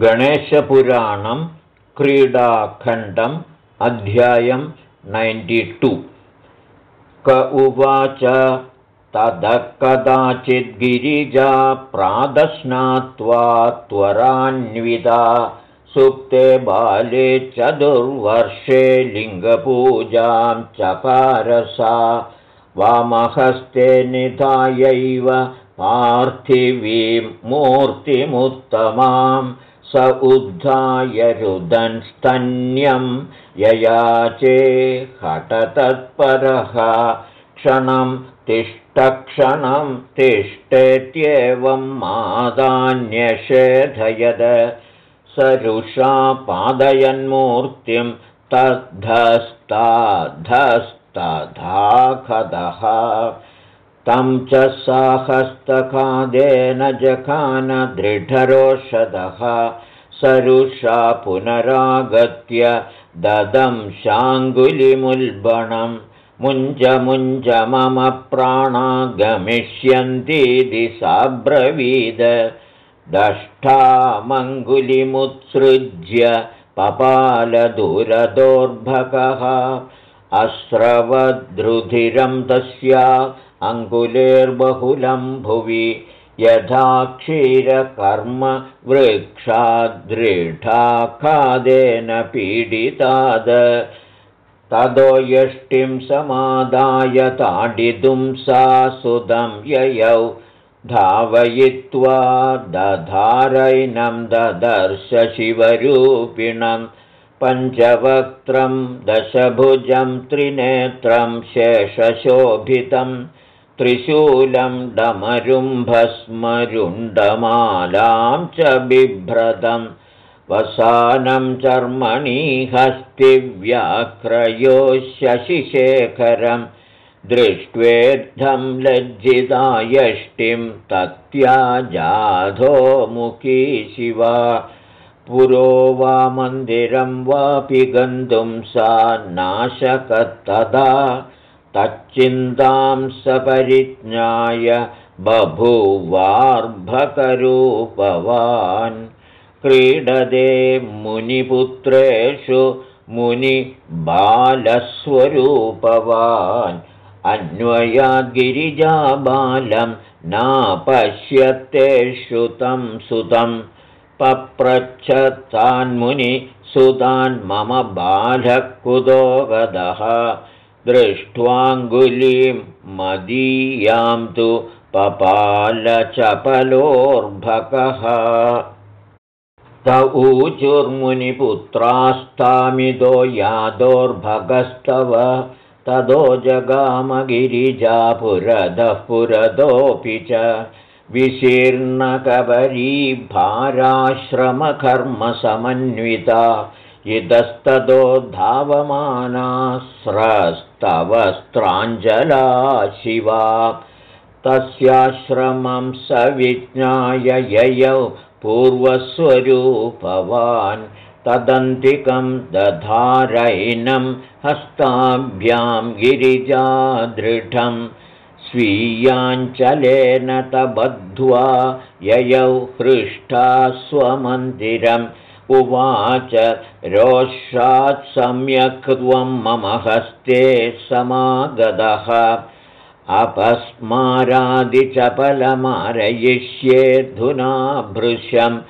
गणेशपुराणं क्रीडाखण्डम् अध्यायं नैन्टिटु क उवाच ततः कदाचिद्गिरिजा प्रादश्नात्वा त्वरान्विता सुप्ते बाले चतुर्वर्षे लिङ्गपूजां चकारसा वामहस्ते निधायैव पार्थिवीं मूर्तिमुत्तमां स उद्धाय रुदन्स्तन्यं ययाचे हठतत्परः। क्षणं तिष्ठक्षणं तिष्ठेत्येवं मादान्यषेधयद सरुषा पादयन्मूर्तिं तद्धस्ताद्धस्तधाखदः तं च साहस्तखादेन जखान दृढरोषधः। सरुषा पुनरागत्य ददं शाङ्गुलिमुल्बणं। मुञ्ज मम प्राणा गमिष्यन्तीति साब्रवीद दष्टामङ्गुलिमुत्सृज्य पपालदुरदोर्भकः अस्रवद्रुधिरं तस्या अङ्गुलेर्बहुलं भुवि यथा क्षीरकर्म वृक्षादृढाखादेन पीडिताद। तदो यष्टिं समादाय ताडितुं सा सुदं ययौ। धावयित्वा दधारैनं ददर्श शिवरूपिणं पञ्चवक्त्रं दशभुजं त्रिनेत्रं शेषशोभितं त्रिशूलं डमरुम्भस्मरुण्डमालां च बिभ्रतं। वसानं चर्मणि हस्तिव्याक्रयो शशिशेखरं। दृष्ट्वेद्धं लज्जिता यष्टिं तत्याजाधोमुखी शिवा। पुरो वा मन्दिरं वापि गन्तुं सा नाशकत्तदा तच्चिन्तां सपरिज्ञाय बभूवार्भकरूपवान् क्रीडदे मुनिपुत्रेषु मुनिबालस्वरूपवान् अन्वयाद्गिरिजाबालं नापश्यत्तेषु तं सुतं पप्रच्छतान्मुनिसुतान् मम बालः कुतो गदः दृष्ट्वाङ्गुलीं मदीयां तु पपालचपलोर्भकः। त ऊचुर्मुनिपुत्रास्तामिदो यादोर्भगस्तव तदो जगामगिरिजा पुरदः पुरदोऽपि च विशीर्णकबरीभाराश्रमकर्मसमन्विता इतस्ततो धावमानास्रस्तवस्त्राञ्जला शिवा। तस्याश्रमं सविज्ञाय ययौ पूर्वस्वरूपवान्। तदन्तिकं दधारैनं हस्ताभ्यां गिरिजादृढं। स्वीयाञ्चलेन तबद्ध्वा ययौ हृष्टा स्वमन्दिरम् उवाच रोषात् सम्यक् त्वं मम हस्ते समागतः। अपस्मारादिचपलमारयिष्येऽधुना भृशं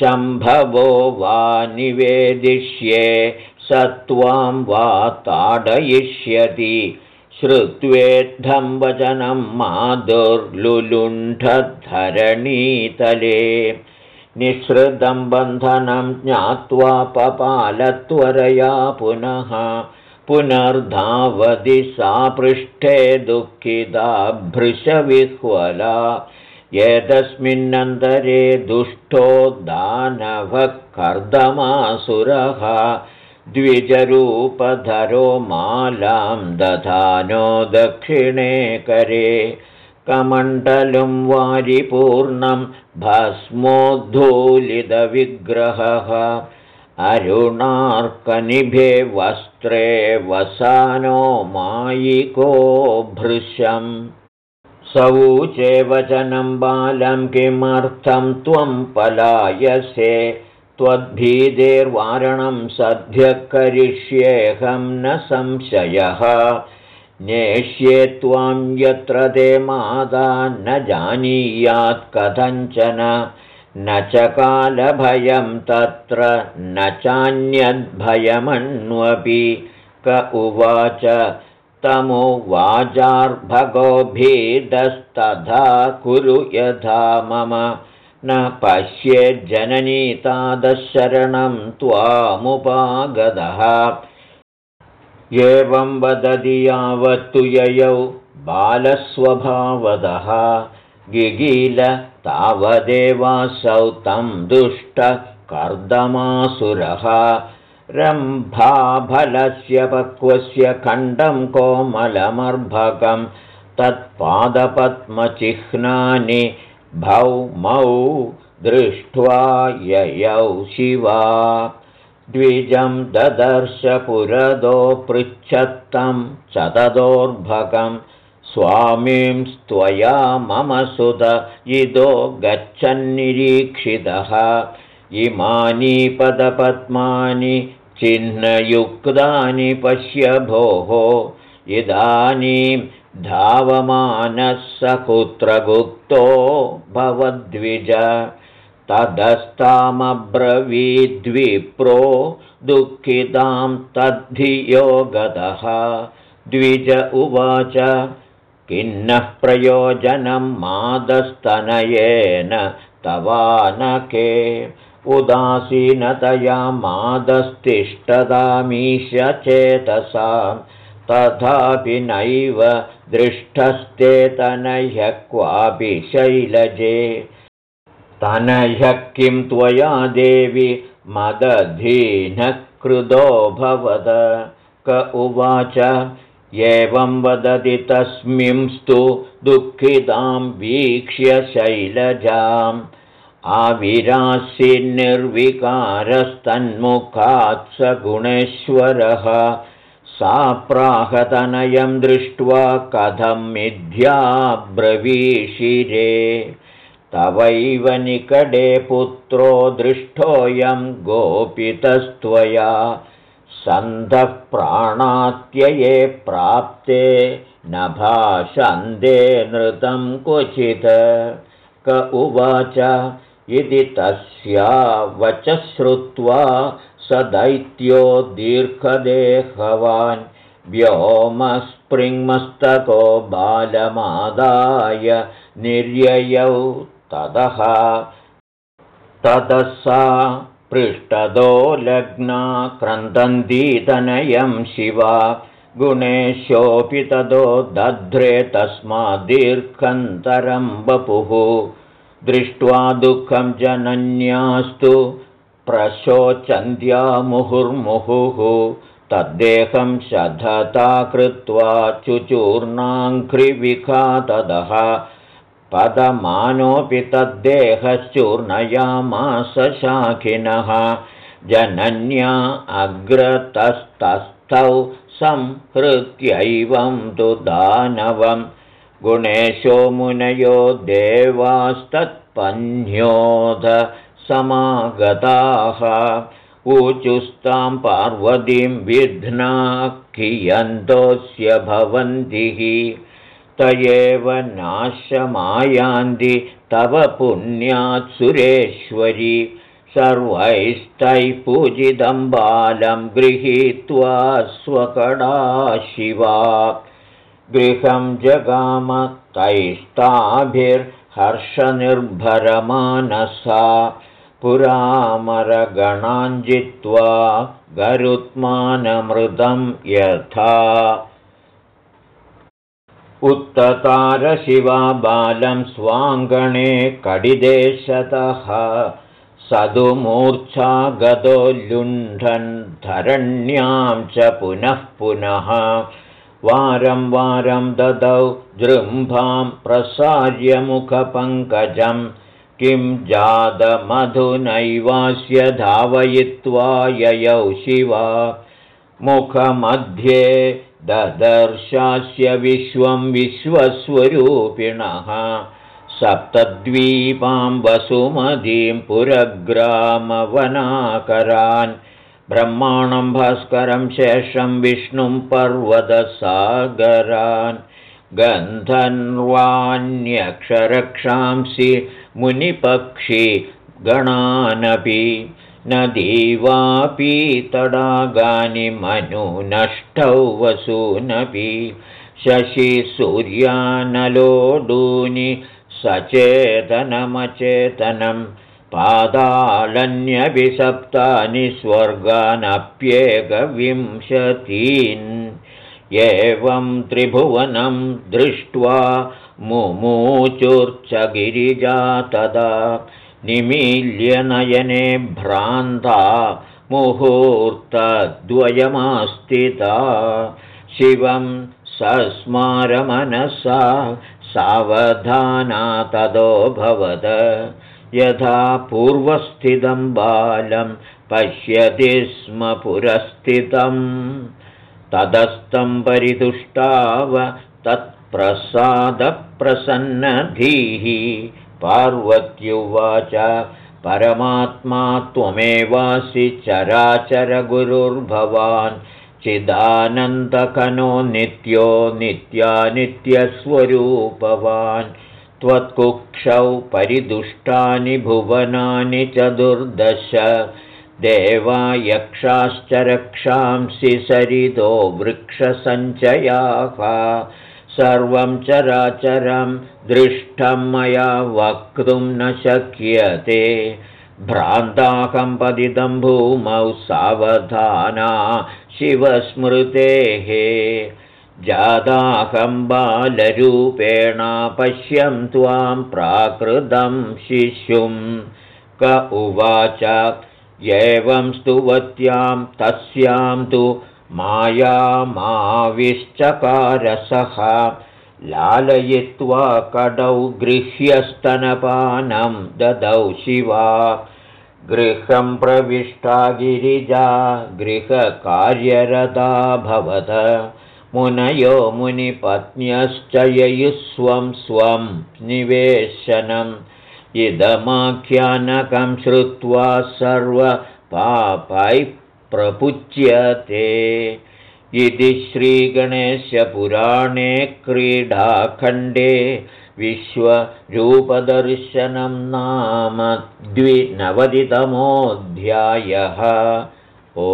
शम्भवो वा निवेदिष्ये स त्वां वा ताडयिष्यति। श्रुत्वेद्धं वचनं माधुर्लुलुण्ठधरणीतले निःसृतं बन्धनं ज्ञात्वा पपालत्वरया पुनः पुनर्धावधि सा पृष्ठे दुःखिता भृशविह्वला। एतस्मिन्नन्तरे दुष्टो दानवः कर्दमासुरः द्विजरूपधरो मालां दधानो दक्षिणे करे कमण्डलं वारिपूर्णं भस्मोद्धूलितविग्रहः। अरुणार्कनिभे वस्त्रे वसानो मायिको भृशम्। सौचे वचनं बालं किमर्थं त्वं पलायसे। त्वद्भीतेर्वारणं सद्यः करिष्येऽहं न संशयः नेष्ये त्वां यत्र ते माता न जानीयात् कथञ्चन। न च कालभयं तत्र न चान्यद्भयमन्वपि। क उवाच तमुवाचार्भगोभीदस्तथा कुरु यथा मम। न पश्येज्जननीतादशरणं त्वामुपागतः एवं वदति यावत्तु ययौ बालस्वभावदः। गिगील तावदेवासौ तं दुष्टकर्दमासुरः। रम्भाफलस्य पक्वस्य खण्डं कोमलमर्भकं तत्पादपद्मचिह्नानि भौमौ दृष्ट्वा ययौ शिवा द्विजं ददर्शपुरदो पृच्छत्तं चतदोर्भकं स्वामींस्त्वया मम सुत इदो गच्छन्निरीक्षितः। इमानि पदपद्मानि चिह्नयुक्तानि पश्य भोः। इदानीं धावमानः स कुत्रगुप्तो भवद्विज तदस्तामब्रवीद्विप्रो दुःखितां तद्धियो गतः द्विज उवाच किन्नः प्रयोजनं मादस्तनयेन तवानके। उदासीनतया मादस्तिष्ठतामीश चेतसां तथापि नैव दृष्टस्ते तनह्यः क्वापि शैलजे तनह्यः किं त्वया देवि मदधीनः भवद? क उवाच एवं वदति तस्मिंस्तु दुःखितां वीक्ष्य शैलजाम्। आविराशिर्निर्विकारस्तन्मुखात् स गुणेश्वरः। सा प्राहतनयं दृष्ट्वा कथं मिथ्याब्रवीषिरे तवैव निकटे पुत्रो दृष्टोऽयं गोपितस्त्वया। सन्धः प्राणात्यये प्राप्ते न भाषन्दे नृतं क्वचित्। क उवाच इति तस्या वच श्रुत्वा स दैत्यो दीर्घदेहवान् व्योमस्पृङ्मस्तको बालमादाय निर्ययौ ततः ततः सा पृष्ठदो लग्ना क्रन्दन्तीतनयं शिवा। गुणेशोऽपि तदो दध्रे तस्माद्दीर्घन्तरं वपुः दृष्ट्वा दुःखं जनन्यास्तु प्रशोचन्त्या मुहुर्मुहुः तद्देहं शधता कृत्वा चुचूर्णाङ्घ्रिविखातदः पदमानोऽपि तद्देहश्चूर्णयामास शाखिनः। जनन्या अग्रतस्तस्थौ संहृत्यैवं तु दानवं। गुणेशो मुनयो देवास्तत्पन्योध समागताः। ऊचुस्तां पार्वतीं विध्ना कियन्तोऽस्य भवन्तिः त एव नाशमायान्ति तव पुण्यात् सुरेश्वरि। सर्वैस्तैः पूजितं बालं गृहीत्वा स्वकडा शिवा। गृहं जगाम तैस्ताभिर्हर्षनिर्भरमानसा। पुरामरगणाञ्जित्वा गरुत्मानमृतं यथा उत्ततारशिवा बालं स्वाङ्गणे कडिदेशतः। सदुमूर्च्छा गतो लुण्ठन् धरण्यां च पुनः पुनः। वारं वारं ददौ जृम्भां प्रसार्यमुखपङ्कजं किं जातमधुनैवास्य धावयित्वा ययौ शिवा। मुखमध्ये ददर्शास्य विश्वं विश्वस्वरूपिणः सप्तद्वीपां वसुमतीं पुरग्रामवनाकरान् ब्रह्माणं भास्करं शेषं विष्णुं पर्वतसागरान् गन्धन्वान्यक्षरक्षांसि मुनिपक्षि गणानपि नदीवापि तडागानि मनुनष्टौ वसूनपि शशिसूर्यानलोडूनि सचेतनमचेतनं पादालन्यभिसप्तानि स्वर्गानप्येकविंशतीन्। एवं त्रिभुवनं दृष्ट्वा मुमूचुर्च गिरिजा तदा निमील्यनयने भ्रान्ता मुहूर्तद्वयमास्तिता शिवं सस्मारमनसा सावधाना तदोऽभवद यथा पूर्वस्थितं बालं पश्यति स्म पुरस्थितम् तदस्तं परितुष्टाव तत्प्रसादप्रसन्नधीः। पार्वत्युवाच परमात्मा त्वमेवासि चराचरगुरुर्भवान्। चिदानन्दकनो नित्यो नित्यानित्यस्वरूपवान्। त्वत्कुक्षौ परिदुष्टानि भुवनानि चतुर्दश देवा यक्षाश्च रक्षांसि सरितो वृक्षसञ्चयाः सर्वं चराचरं दृष्टं मया वक्तुं न शक्यते। भ्रान्ताहं पतितं भूमौ सावधाना शिवस्मृतेः। जादाहं बालरूपेण पश्यं त्वां प्राकृतं शिशुं। क उवाच एवं स्तुवत्यां तस्यां तु मायामाविश्चकारसः लालयित्वा कडौ गृह्यस्तनपानं ददौ शिवा। गृहं प्रविष्टा गिरिजा गृहकार्यरता भवत। मुनयो मुनिपत्न्यश्च ययुस्वं स्वं निवेशनम्। इदमाख्यानकं श्रुत्वा सर्वपापैः प्रपुच्यते इति श्रीगणेशपुराणे क्रीडाखण्डे विश्वरूपदर्शनं नाम द्विनवतितमोऽध्यायः। ओ